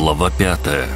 Глава пятая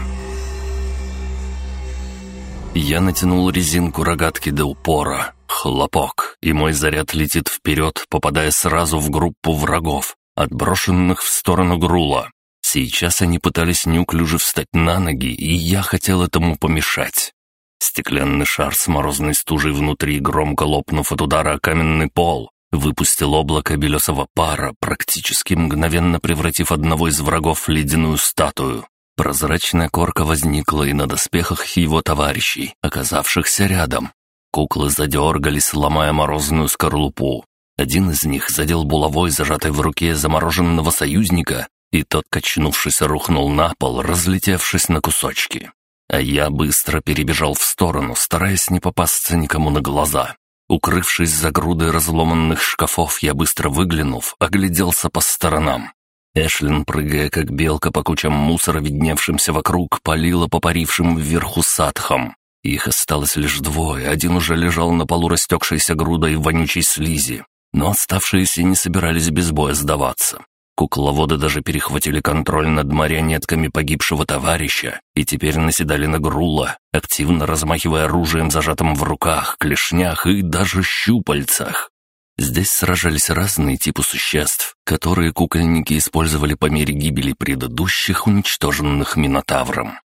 Я натянул резинку рогатки до упора. Хлопок, и мой заряд летит вперед, попадая сразу в группу врагов, отброшенных в сторону грула. Сейчас они пытались неуклюже встать на ноги, и я хотел этому помешать. Стеклянный шар с морозной стужей внутри, громко лопнув от удара о каменный пол, выпустил облако белесого пара, практически мгновенно превратив одного из врагов в ледяную статую. Прозрачная корка возникла и на доспехах его товарищей, оказавшихся рядом. Куклы задергались, ломая морозную скорлупу. Один из них задел булавой, зажатой в руке замороженного союзника, и тот, качнувшись, рухнул на пол, разлетевшись на кусочки. А я быстро перебежал в сторону, стараясь не попасться никому на глаза. Укрывшись за грудой разломанных шкафов, я быстро выглянув, огляделся по сторонам. Эшлин, прыгая как белка по кучам мусора, видневшимся вокруг, палила по парившим вверху садхам. Их осталось лишь двое, один уже лежал на полу растекшейся грудой вонючей слизи. Но оставшиеся не собирались без боя сдаваться. Кукловоды даже перехватили контроль над марионетками погибшего товарища и теперь наседали на Грула, активно размахивая оружием, зажатым в руках, клешнях и даже щупальцах. Здесь сражались разные типы существ, которые кукольники использовали по мере гибели предыдущих, уничтоженных Минотавром.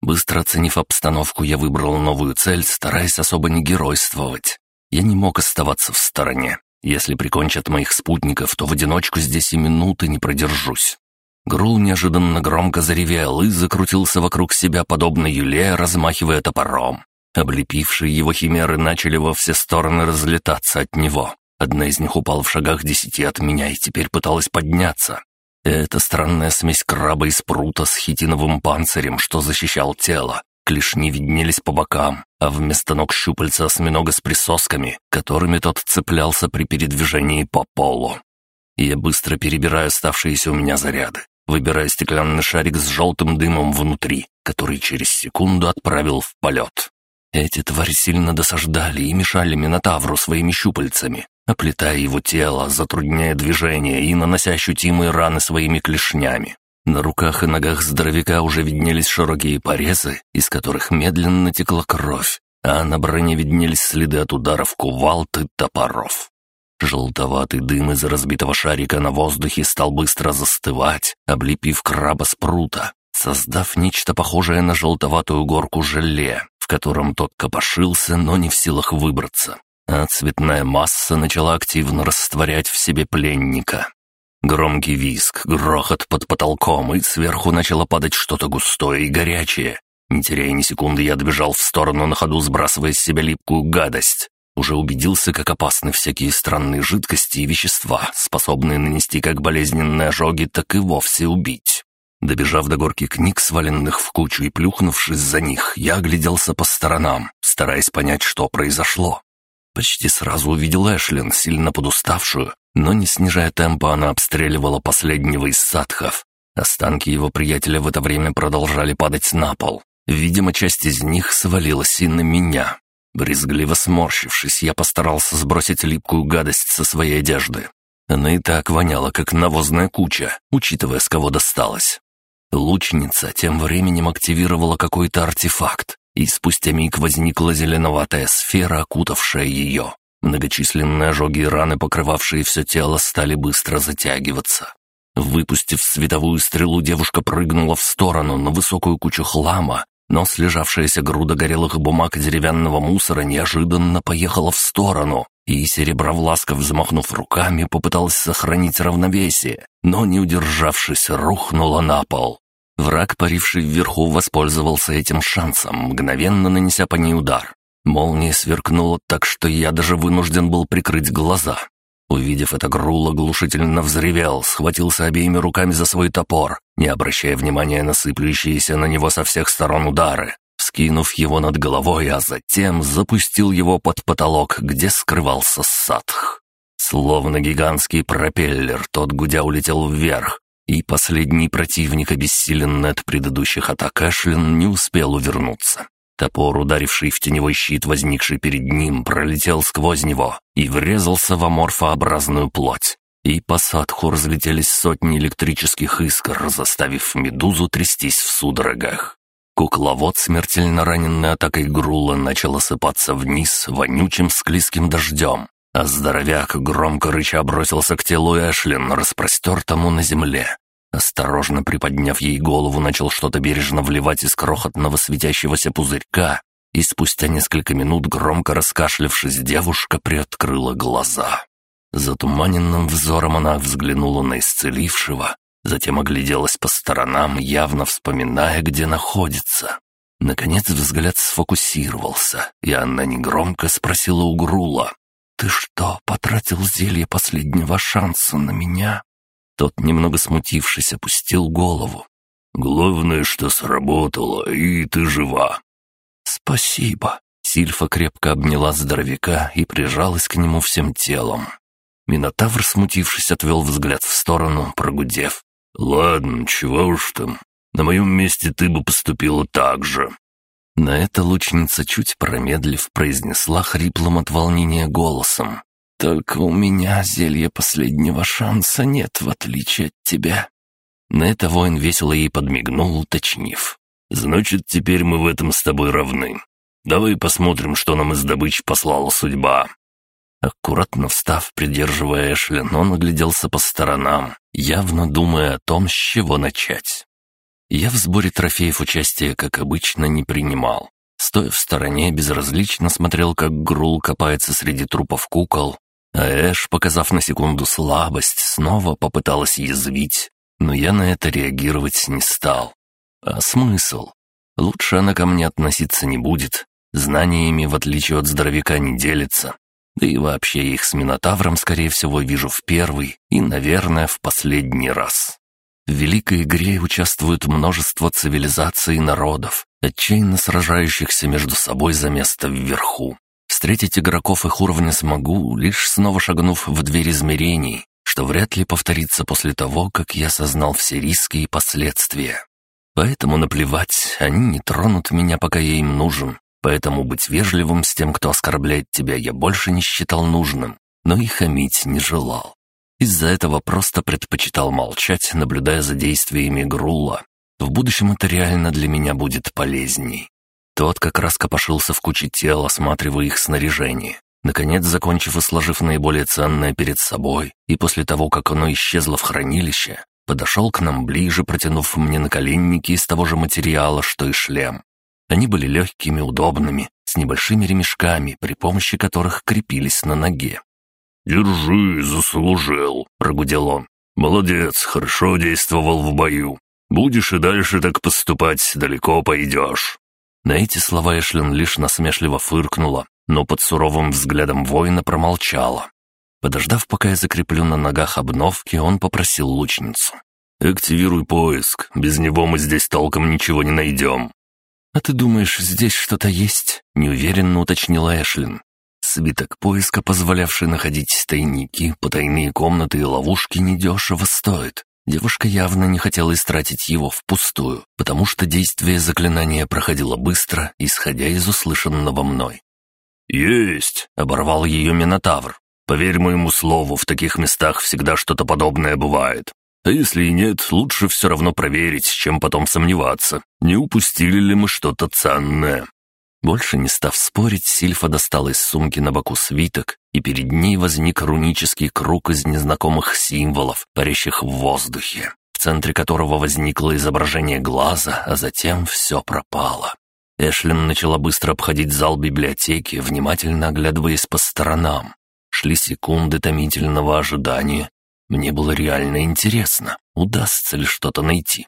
Быстро оценив обстановку, я выбрал новую цель, стараясь особо не геройствовать. Я не мог оставаться в стороне. Если прикончат моих спутников, то в одиночку здесь и минуты не продержусь. Грул неожиданно громко заревел и закрутился вокруг себя, подобно юле, размахивая топором. Облепившие его химеры начали во все стороны разлетаться от него. Одна из них упала в шагах десяти от меня и теперь пыталась подняться. Это странная смесь краба из прута с хитиновым панцирем, что защищал тело, Клешни виднелись по бокам, а вместо ног щупальца осьминога с присосками, которыми тот цеплялся при передвижении по полу. И я быстро перебираю оставшиеся у меня заряды, выбирая стеклянный шарик с желтым дымом внутри, который через секунду отправил в полет. Эти твари сильно досаждали и мешали Минотавру своими щупальцами, оплетая его тело, затрудняя движение и нанося ощутимые раны своими клешнями. На руках и ногах здоровяка уже виднелись широкие порезы, из которых медленно текла кровь, а на броне виднелись следы от ударов кувалд и топоров. Желтоватый дым из разбитого шарика на воздухе стал быстро застывать, облепив краба с прута, создав нечто похожее на желтоватую горку желе, в котором тот копошился, но не в силах выбраться. А цветная масса начала активно растворять в себе пленника. Громкий визг, грохот под потолком, и сверху начало падать что-то густое и горячее. Не теряя ни секунды, я добежал в сторону на ходу, сбрасывая с себя липкую гадость. Уже убедился, как опасны всякие странные жидкости и вещества, способные нанести как болезненные ожоги, так и вовсе убить. Добежав до горки книг, сваленных в кучу и плюхнувшись за них, я огляделся по сторонам, стараясь понять, что произошло. Почти сразу увидел Эшлин, сильно подуставшую, но не снижая темпа, она обстреливала последнего из садхов. Останки его приятеля в это время продолжали падать на пол. Видимо, часть из них свалилась и на меня. Брезгливо сморщившись, я постарался сбросить липкую гадость со своей одежды. Она и так воняла, как навозная куча, учитывая, с кого досталось. Лучница тем временем активировала какой-то артефакт, и спустя миг возникла зеленоватая сфера, окутавшая ее. Многочисленные ожоги и раны, покрывавшие все тело, стали быстро затягиваться. Выпустив световую стрелу, девушка прыгнула в сторону на высокую кучу хлама, но слежавшаяся груда горелых бумаг и деревянного мусора неожиданно поехала в сторону, и Серебровласка, взмахнув руками, попыталась сохранить равновесие, но, не удержавшись, рухнула на пол. Враг, паривший вверху, воспользовался этим шансом, мгновенно нанеся по ней удар. Молния сверкнула так, что я даже вынужден был прикрыть глаза. Увидев это, Грул оглушительно взревел, схватился обеими руками за свой топор, не обращая внимания на сыплющиеся на него со всех сторон удары, скинув его над головой, а затем запустил его под потолок, где скрывался Садх. Словно гигантский пропеллер, тот гудя улетел вверх, и последний противник, обессиленный от предыдущих атак Эшлин, не успел увернуться. Топор, ударивший в теневой щит, возникший перед ним, пролетел сквозь него и врезался в аморфообразную плоть. и по садху разлетелись сотни электрических искр, заставив медузу трястись в судорогах. Кукловод, смертельно раненный атакой Грула, начал осыпаться вниз вонючим склизким дождем, а здоровяк громко рыча бросился к телу Эшлин, распростертому на земле. Осторожно приподняв ей голову, начал что-то бережно вливать из крохотного светящегося пузырька, и спустя несколько минут, громко раскашлявшись, девушка приоткрыла глаза. Затуманенным взором она взглянула на исцелившего, затем огляделась по сторонам, явно вспоминая, где находится. Наконец взгляд сфокусировался, и она негромко спросила у Грула. «Ты что, потратил зелье последнего шанса на меня?» Тот, немного смутившись, опустил голову. «Главное, что сработало, и ты жива». «Спасибо». Сильфа крепко обняла здоровяка и прижалась к нему всем телом. Минотавр, смутившись, отвел взгляд в сторону, прогудев. «Ладно, чего уж там. На моем месте ты бы поступила так же». На это лучница, чуть промедлив, произнесла хриплым от волнения голосом. «Только у меня зелья последнего шанса нет, в отличие от тебя». На это воин весело ей подмигнул, уточнив. «Значит, теперь мы в этом с тобой равны. Давай посмотрим, что нам из добычи послала судьба». Аккуратно встав, придерживая Эшлин, он огляделся по сторонам, явно думая о том, с чего начать. Я в сборе трофеев участия, как обычно, не принимал. Стоя в стороне, безразлично смотрел, как Грул копается среди трупов кукол, а Эш, показав на секунду слабость, снова попыталась язвить, но я на это реагировать не стал. А смысл? Лучше она ко мне относиться не будет, знаниями, в отличие от здоровяка, не делится, да и вообще их с Минотавром, скорее всего, вижу в первый и, наверное, в последний раз. В великой игре участвуют множество цивилизаций и народов, отчаянно сражающихся между собой за место вверху. Встретить игроков их уровня смогу, лишь снова шагнув в дверь измерений, что вряд ли повторится после того, как я осознал все риски и последствия. Поэтому наплевать, они не тронут меня, пока я им нужен, Поэтому быть вежливым с тем, кто оскорбляет тебя, я больше не считал нужным, но и хамить не желал. Из-за этого просто предпочитал молчать, наблюдая за действиями Грула. В будущем это реально для меня будет полезней. Тот как раз копошился в куче тел, осматривая их снаряжение. Наконец, закончив и сложив наиболее ценное перед собой, и после того, как оно исчезло в хранилище, подошел к нам ближе, протянув мне наколенники из того же материала, что и шлем. Они были легкими, удобными, с небольшими ремешками, при помощи которых крепились на ноге. «Держи, заслужил», — прогудел он. «Молодец, хорошо действовал в бою. Будешь и дальше так поступать, далеко пойдешь». На эти слова Эшлин лишь насмешливо фыркнула, но под суровым взглядом воина промолчала. Подождав, пока я закреплю на ногах обновки, он попросил лучницу. «Активируй поиск, без него мы здесь толком ничего не найдем. «А ты думаешь, здесь что-то есть?» — неуверенно уточнила Эшлин. Свиток поиска, позволявший находить тайники, потайные комнаты и ловушки, недешево стоит. Девушка явно не хотела истратить его впустую, потому что действие заклинания проходило быстро, исходя из услышанного мной. «Есть!» — оборвал ее Минотавр. «Поверь моему слову, в таких местах всегда что-то подобное бывает. А если и нет, лучше все равно проверить, чем потом сомневаться, не упустили ли мы что-то ценное. Больше не став спорить, Сильфа достала из сумки на боку свиток, и перед ней возник рунический круг из незнакомых символов, парящих в воздухе, в центре которого возникло изображение глаза, а затем все пропало. Эшлин начала быстро обходить зал библиотеки, внимательно оглядываясь по сторонам. Шли секунды томительного ожидания, мне было реально интересно, удастся ли что-то найти.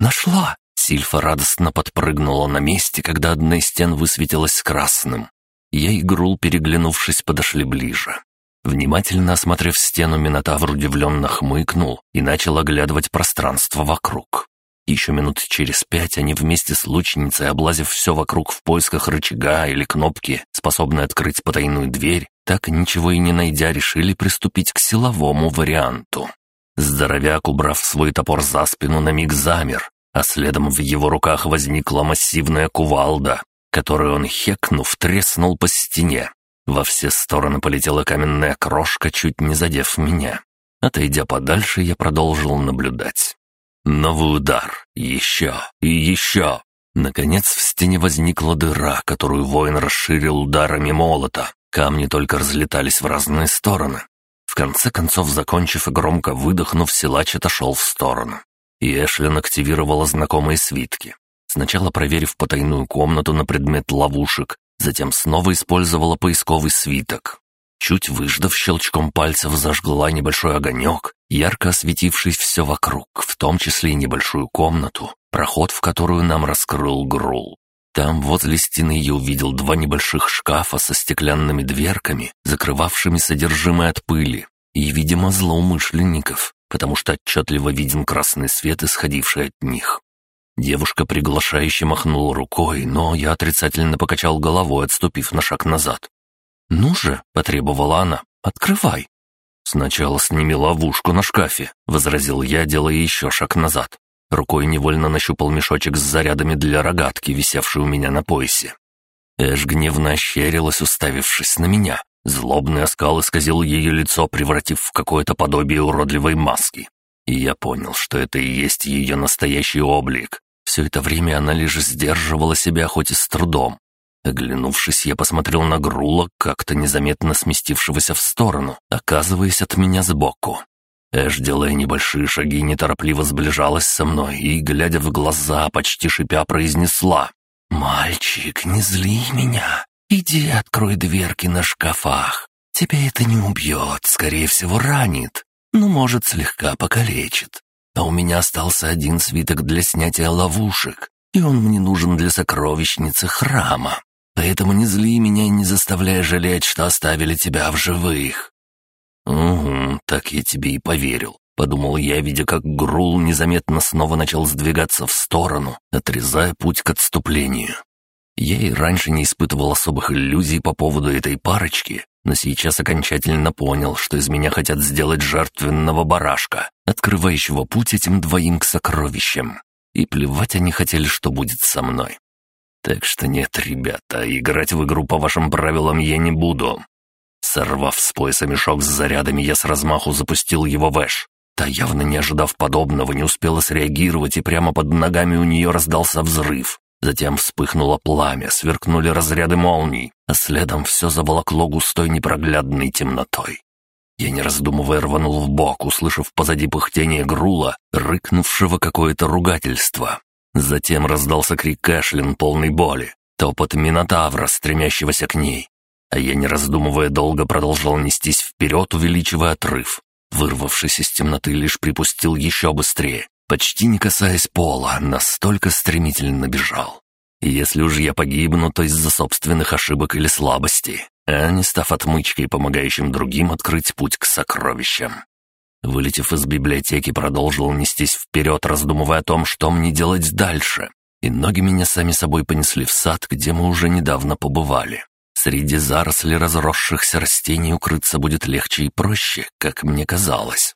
«Нашла!» Сильфа радостно подпрыгнула на месте, когда одна из стен высветилась красным. Я и Грул, переглянувшись, подошли ближе. Внимательно осмотрев стену, Минотавр удивленно хмыкнул и начал оглядывать пространство вокруг. Еще минут через пять они вместе с лучницей, облазив все вокруг в поисках рычага или кнопки, способной открыть потайную дверь, так ничего и не найдя, решили приступить к силовому варианту. Здоровяк, убрав свой топор за спину, на миг замер, а следом в его руках возникла массивная кувалда, которую он, хекнув, треснул по стене. Во все стороны полетела каменная крошка, чуть не задев меня. Отойдя подальше, я продолжил наблюдать. Новый удар. Еще. И еще. Наконец в стене возникла дыра, которую воин расширил ударами молота. Камни только разлетались в разные стороны. В конце концов, закончив и громко выдохнув, силач отошел в сторону. И Эшлин активировала знакомые свитки. Сначала проверив потайную комнату на предмет ловушек, затем снова использовала поисковый свиток. Чуть выждав, щелчком пальцев зажгла небольшой огонек, ярко осветивший все вокруг, в том числе и небольшую комнату, проход в которую нам раскрыл Грул. Там, возле стены, я увидел два небольших шкафа со стеклянными дверками, закрывавшими содержимое от пыли, и, видимо, злоумышленников, потому что отчетливо виден красный свет, исходивший от них. Девушка приглашающе махнула рукой, но я отрицательно покачал головой, отступив на шаг назад. «Ну же», — потребовала она, — «открывай». «Сначала сними ловушку на шкафе», — возразил я, делая еще шаг назад. Рукой невольно нащупал мешочек с зарядами для рогатки, висевший у меня на поясе. Эш гневно ощерилась, уставившись на меня. Злобный оскал исказил ее лицо, превратив в какое-то подобие уродливой маски. И я понял, что это и есть ее настоящий облик. Все это время она лишь сдерживала себя, хоть и с трудом. Оглянувшись, я посмотрел на Грула, как-то незаметно сместившегося в сторону, оказываясь от меня сбоку. Эш, делая небольшие шаги, неторопливо сближалась со мной и, глядя в глаза, почти шипя, произнесла. «Мальчик, не зли меня. Иди открой дверки на шкафах. Тебя это не убьет, скорее всего, ранит, но, может, слегка покалечит. А у меня остался один свиток для снятия ловушек, и он мне нужен для сокровищницы храма. Поэтому не зли меня и не заставляй жалеть, что оставили тебя в живых. «Угу, так я тебе и поверил», — подумал я, видя, как Грул незаметно снова начал сдвигаться в сторону, отрезая путь к отступлению. Я и раньше не испытывал особых иллюзий по поводу этой парочки, но сейчас окончательно понял, что из меня хотят сделать жертвенного барашка, открывающего путь этим двоим к сокровищам. И плевать они хотели, что будет со мной. Так что нет, ребята, играть в игру по вашим правилам я не буду. Сорвав с пояса мешок с зарядами, я с размаху запустил его в Эш. Та, явно не ожидав подобного, не успела среагировать, и прямо под ногами у нее раздался взрыв. Затем вспыхнуло пламя, сверкнули разряды молний, а следом все заволокло густой непроглядной темнотой. Я, не раздумывая, рванул в бок, услышав позади пыхтение грула, рыкнувшего какое-то ругательство. Затем раздался крик Эшлин полной боли, топот Минотавра, стремящегося к ней, а я, не раздумывая, долго продолжал нестись вперед, увеличивая отрыв. Вырвавшись из темноты, лишь припустил еще быстрее, почти не касаясь пола, настолько стремительно бежал. И если уж я погибну, то из-за собственных ошибок или слабости, а не став отмычкой, помогающим другим открыть путь к сокровищам. Вылетев из библиотеки, продолжил нестись вперед, раздумывая о том, что мне делать дальше. И ноги меня сами собой понесли в сад, где мы уже недавно побывали. Среди зарослей разросшихся растений укрыться будет легче и проще, как мне казалось.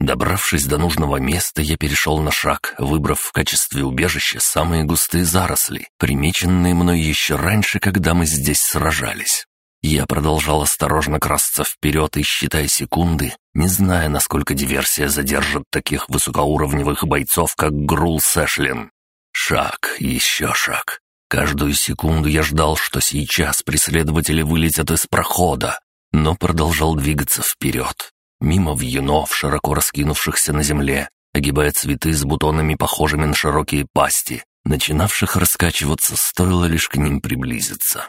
Добравшись до нужного места, я перешел на шаг, выбрав в качестве убежища самые густые заросли, примеченные мной еще раньше, когда мы здесь сражались. Я продолжал осторожно красться вперед и считая секунды, не зная, насколько диверсия задержит таких высокоуровневых бойцов, как Грул Сэшлин. Шаг, еще шаг. Каждую секунду я ждал, что сейчас преследователи вылетят из прохода, но продолжал двигаться вперед. Мимо вьюнов, широко раскинувшихся на земле, огибая цветы с бутонами, похожими на широкие пасти, начинавших раскачиваться, стоило лишь к ним приблизиться.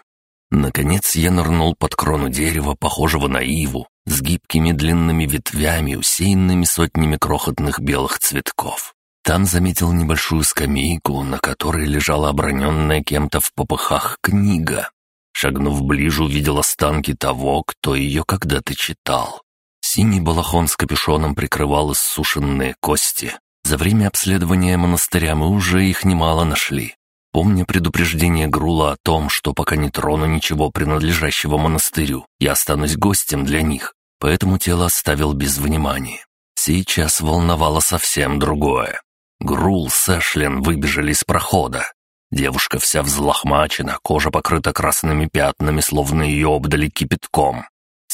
Наконец я нырнул под крону дерева, похожего на иву, с гибкими длинными ветвями, усеянными сотнями крохотных белых цветков. Там заметил небольшую скамейку, на которой лежала оброненная кем-то в попыхах книга. Шагнув ближе, увидел останки того, кто ее когда-то читал. Синий балахон с капюшоном прикрывал иссушенные кости. За время обследования монастыря мы уже их немало нашли. Помня предупреждение Грула о том, что пока не трону ничего принадлежащего монастырю, я останусь гостем для них, поэтому тело оставил без внимания. Сейчас волновало совсем другое. Грул с Эшлин выбежали из прохода. Девушка вся взлохмачена, кожа покрыта красными пятнами, словно ее обдали кипятком.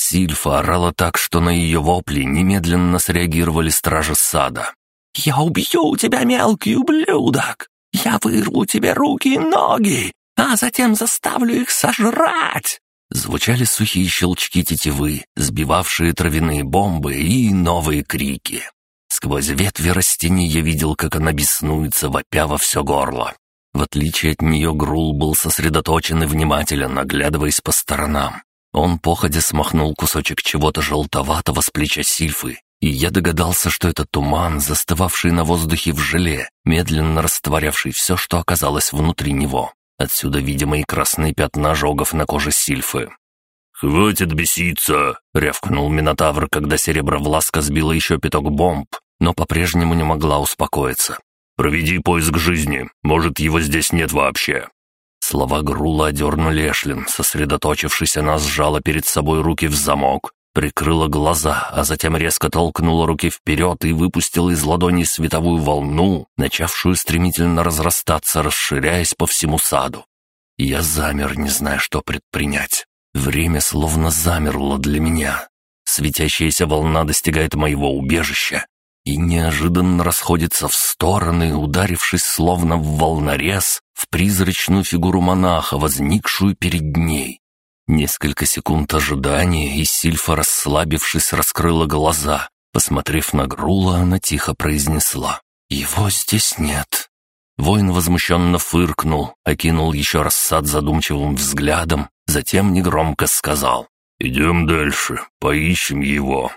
Сильфа орала так, что на ее вопли немедленно среагировали стражи сада. «Я убью тебя, мелкий ублюдок! Я вырву тебе руки и ноги, а затем заставлю их сожрать!» Звучали сухие щелчки тетивы, сбивавшие травяные бомбы и новые крики. Сквозь ветви растений я видел, как она беснуется, вопя во все горло. В отличие от нее Грул был сосредоточен и внимателен, оглядываясь по сторонам. Он походя смахнул кусочек чего-то желтоватого с плеча Сильфы, и я догадался, что это туман, застывавший на воздухе в желе, медленно растворявший все, что оказалось внутри него. Отсюда, видимо, и красные пятна ожогов на коже Сильфы. «Хватит беситься!» — рявкнул Минотавр, когда Серебровласка сбила еще пяток бомб, но по-прежнему не могла успокоиться. «Проведи поиск жизни. Может, его здесь нет вообще». Слова Грула одернули Эшлин. Сосредоточившись, она сжала перед собой руки в замок, прикрыла глаза, а затем резко толкнула руки вперед и выпустила из ладони световую волну, начавшую стремительно разрастаться, расширяясь по всему саду. Я замер, не зная, что предпринять. Время словно замерло для меня. Светящаяся волна достигает моего убежища, и неожиданно расходится в стороны, ударившись словно в волнорез в призрачную фигуру монаха, возникшую перед ней. Несколько секунд ожидания, и Сильфа, расслабившись, раскрыла глаза. Посмотрев на Грула, она тихо произнесла «Его здесь нет». Воин возмущенно фыркнул, окинул еще раз сад задумчивым взглядом, затем негромко сказал «Идем дальше, поищем его».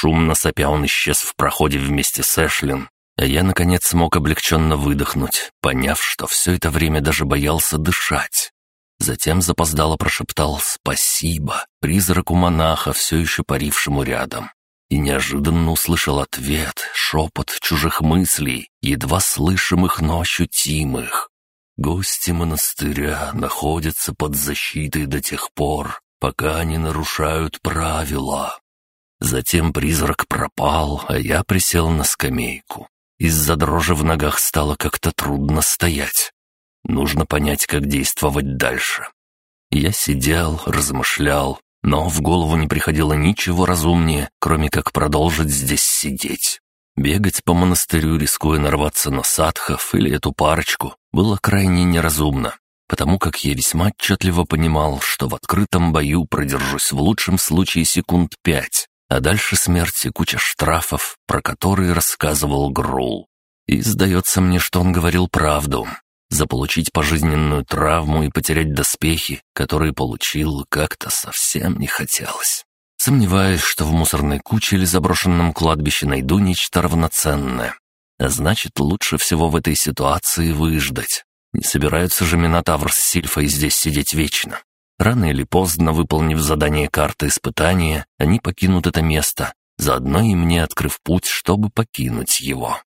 Шумно сопя он исчез в проходе вместе с Эшлин, а я, наконец, смог облегченно выдохнуть, поняв, что все это время даже боялся дышать. Затем запоздало прошептал «Спасибо» призраку монаха, все еще парившему рядом. И неожиданно услышал ответ, шепот чужих мыслей, едва слышимых, но ощутимых. Гости монастыря находятся под защитой до тех пор, пока они нарушают правила. Затем призрак пропал, а я присел на скамейку. Из-за дрожи в ногах стало как-то трудно стоять. Нужно понять, как действовать дальше. Я сидел, размышлял, но в голову не приходило ничего разумнее, кроме как продолжить здесь сидеть. Бегать по монастырю, рискуя нарваться на садхов или эту парочку, было крайне неразумно, потому как я весьма отчетливо понимал, что в открытом бою продержусь в лучшем случае секунд пять, а дальше смерти куча штрафов, про которые рассказывал Грул. И сдается мне, что он говорил правду. Заполучить пожизненную травму и потерять доспехи, которые получил, как-то совсем не хотелось. Сомневаюсь, что в мусорной куче или заброшенном кладбище найду нечто равноценное. А значит, лучше всего в этой ситуации выждать. Не собираются же Минотавр с Сильфой здесь сидеть вечно. Рано или поздно, выполнив задание карты испытания, они покинут это место, заодно и мне открыв путь, чтобы покинуть его.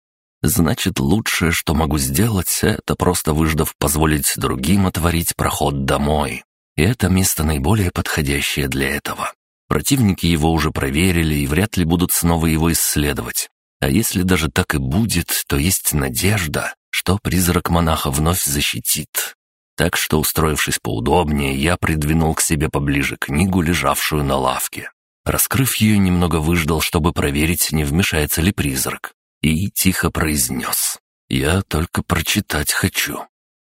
Значит, лучшее, что могу сделать, это просто выждав позволить другим отворить проход домой. И это место наиболее подходящее для этого. Противники его уже проверили и вряд ли будут снова его исследовать. А если даже так и будет, то есть надежда, что призрак монаха вновь защитит. Так что, устроившись поудобнее, я придвинул к себе поближе книгу, лежавшую на лавке. Раскрыв ее, немного выждал, чтобы проверить, не вмешается ли призрак. И тихо произнес. «Я только прочитать хочу».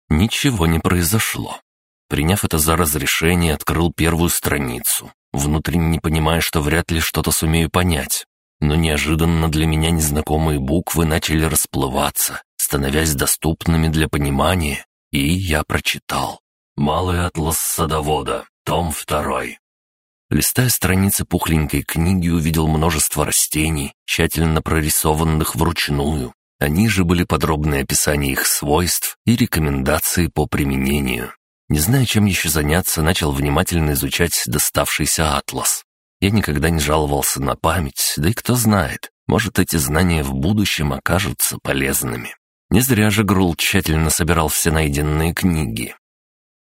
Ничего не произошло. Приняв это за разрешение, открыл первую страницу, внутренне не понимая, что вряд ли что-то сумею понять. Но неожиданно для меня незнакомые буквы начали расплываться, становясь доступными для понимания, и я прочитал. «Малый атлас садовода, том второй». Листая страницы пухленькой книги, увидел множество растений, тщательно прорисованных вручную. Они же были подробные описания их свойств и рекомендации по применению. Не зная, чем еще заняться, начал внимательно изучать доставшийся атлас. Я никогда не жаловался на память, да и кто знает, может, эти знания в будущем окажутся полезными. Не зря же Грул тщательно собирал все найденные книги.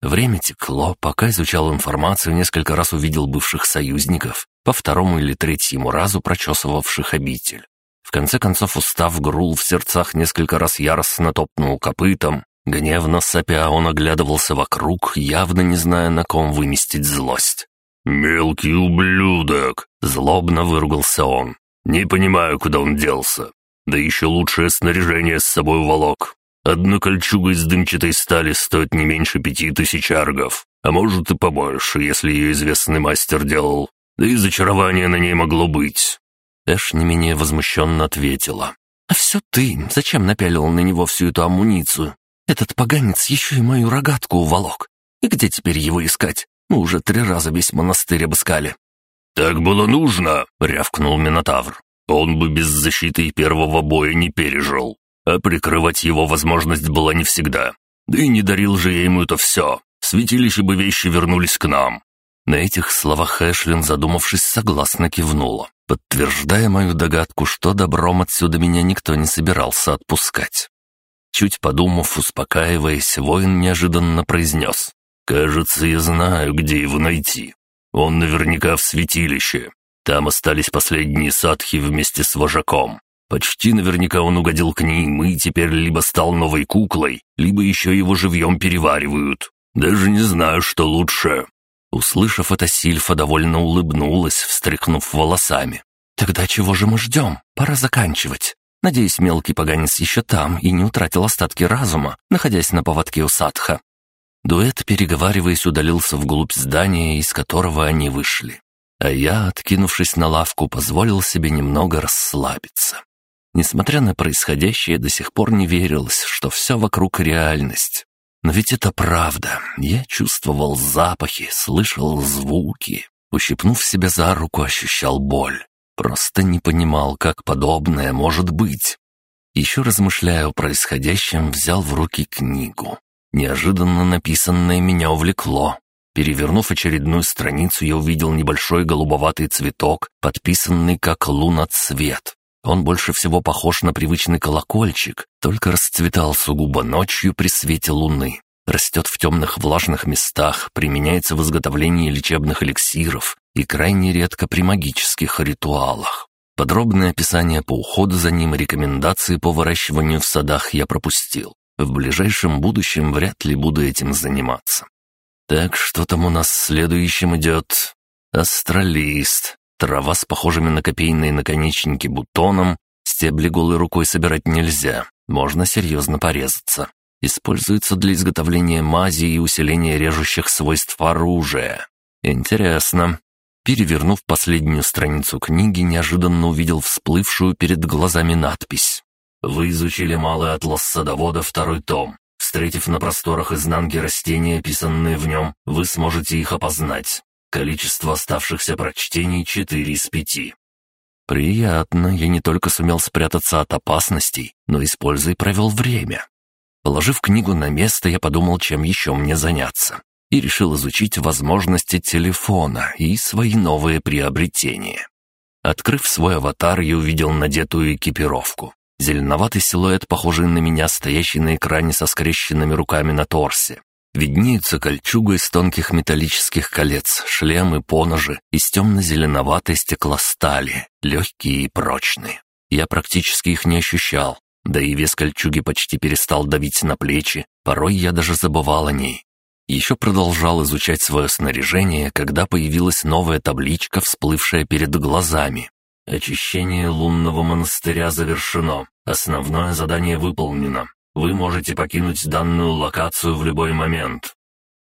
Время текло, пока изучал информацию, несколько раз увидел бывших союзников, по второму или третьему разу прочесывавших обитель. В конце концов, устав Грул в сердцах несколько раз яростно топнул копытом. Гневно сопя, он оглядывался вокруг, явно не зная, на ком выместить злость. «Мелкий ублюдок!» — злобно выругался он. «Не понимаю, куда он делся. Да еще лучшее снаряжение с собой уволок. Одна кольчуга из дымчатой стали стоит не меньше пяти тысяч аргов, а может и побольше, если ее известный мастер делал. Да и зачарование на ней могло быть». Эш не менее возмущенно ответила. «А все ты, зачем напялил на него всю эту амуницию? Этот поганец еще и мою рогатку уволок. И где теперь его искать? Мы уже три раза весь монастырь обыскали». «Так было нужно!» — рявкнул Минотавр. «Он бы без защиты первого боя не пережил, а прикрывать его возможность была не всегда. Да и не дарил же я ему это все. Святилище бы вещи вернулись к нам». На этих словах Эшлин, задумавшись, согласно кивнула, подтверждая мою догадку, что добром отсюда меня никто не собирался отпускать. Чуть подумав, успокаиваясь, воин неожиданно произнес. «Кажется, я знаю, где его найти. Он наверняка в святилище. Там остались последние садхи вместе с вожаком. Почти наверняка он угодил к ним и теперь либо стал новой куклой, либо еще его живьем переваривают. Даже не знаю, что лучше». Услышав это, Сильфа довольно улыбнулась, встряхнув волосами. «Тогда чего же мы ждем? Пора заканчивать. Надеюсь, мелкий поганец еще там и не утратил остатки разума, находясь на поводке у Садха. Дуэт, переговариваясь, удалился вглубь здания, из которого они вышли. А я, откинувшись на лавку, позволил себе немного расслабиться. Несмотря на происходящее, до сих пор не верилось, что все вокруг реальность. Но ведь это правда. Я чувствовал запахи, слышал звуки. Ущипнув себя за руку, ощущал боль. Просто не понимал, как подобное может быть. Еще размышляя о происходящем, взял в руки книгу. Неожиданно написанное меня увлекло. Перевернув очередную страницу, я увидел небольшой голубоватый цветок, подписанный как луноцвет. Он больше всего похож на привычный колокольчик, только расцветал сугубо ночью при свете луны. Растет в темных влажных местах, применяется в изготовлении лечебных эликсиров и крайне редко при магических ритуалах. Подробное описание по уходу за ним и рекомендации по выращиванию в садах я пропустил. В ближайшем будущем вряд ли буду этим заниматься. Так, что там у нас следующим идет? Астралист. Трава с похожими на копейные наконечники бутоном. Стебли голой рукой собирать нельзя. Можно серьезно порезаться. Используется для изготовления мази и усиления режущих свойств оружия. Интересно. Перевернув последнюю страницу книги, неожиданно увидел всплывшую перед глазами надпись. Вы изучили малый атлас садовода, второй том. Встретив на просторах изнанки растения, описанные в нем, вы сможете их опознать. Количество оставшихся прочтений — четыре из пяти. Приятно, я не только сумел спрятаться от опасностей, но, используя, провел время. Положив книгу на место, я подумал, чем еще мне заняться, и решил изучить возможности телефона и свои новые приобретения. Открыв свой аватар, я увидел надетую экипировку. Зеленоватый силуэт, похожий на меня, стоящий на экране со скрещенными руками на торсе. Виднеются кольчуга из тонких металлических колец, шлемы, поножи из темно-зеленоватой стеклостали, легкие и прочные. Я практически их не ощущал, да и вес кольчуги почти перестал давить на плечи, порой я даже забывал о ней. Еще продолжал изучать свое снаряжение, когда появилась новая табличка, всплывшая перед глазами. Очищение лунного монастыря завершено. Основное задание выполнено. Вы можете покинуть данную локацию в любой момент.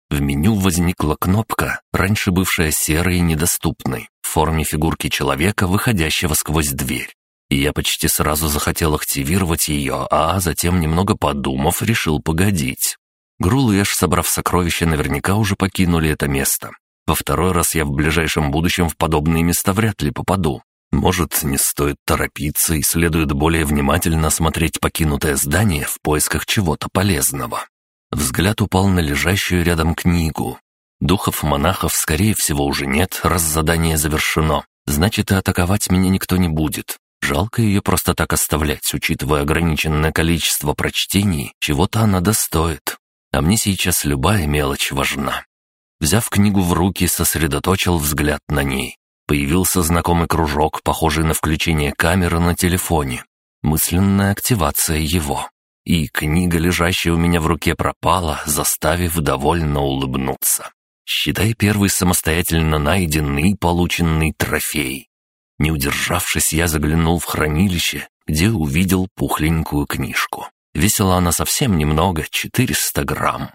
В меню возникла кнопка, раньше бывшая серой и недоступной, в форме фигурки человека, выходящего сквозь дверь. И я почти сразу захотел активировать ее, а затем, немного подумав, решил погодить. Грул и Эш, собрав сокровища, наверняка уже покинули это место. Во второй раз я в ближайшем будущем в подобные места вряд ли попаду. Может, не стоит торопиться и следует более внимательно осмотреть покинутое здание в поисках чего-то полезного. Взгляд упал на лежащую рядом книгу. Духов-монахов, скорее всего, уже нет, раз задание завершено. Значит, и атаковать меня никто не будет. Жалко ее просто так оставлять, учитывая ограниченное количество прочтений, чего-то она достоит. А мне сейчас любая мелочь важна. Взяв книгу в руки, сосредоточил взгляд на ней. Появился знакомый кружок, похожий на включение камеры на телефоне. Мысленная активация его. И книга, лежащая у меня в руке, пропала, заставив довольно улыбнуться. Считай первый самостоятельно найденный и полученный трофей. Не удержавшись, я заглянул в хранилище, где увидел пухленькую книжку. Весила она совсем немного, 400 грамм.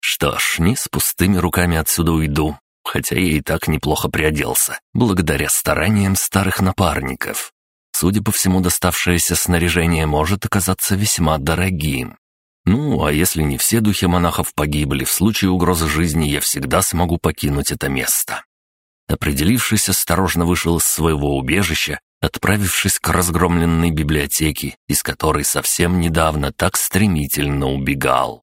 Что ж, не с пустыми руками отсюда уйду, хотя я и так неплохо приоделся, благодаря стараниям старых напарников. Судя по всему, доставшееся снаряжение может оказаться весьма дорогим. Ну, а если не все духи монахов погибли, в случае угрозы жизни я всегда смогу покинуть это место. Определившись, осторожно вышел из своего убежища, отправившись к разгромленной библиотеке, из которой совсем недавно так стремительно убегал.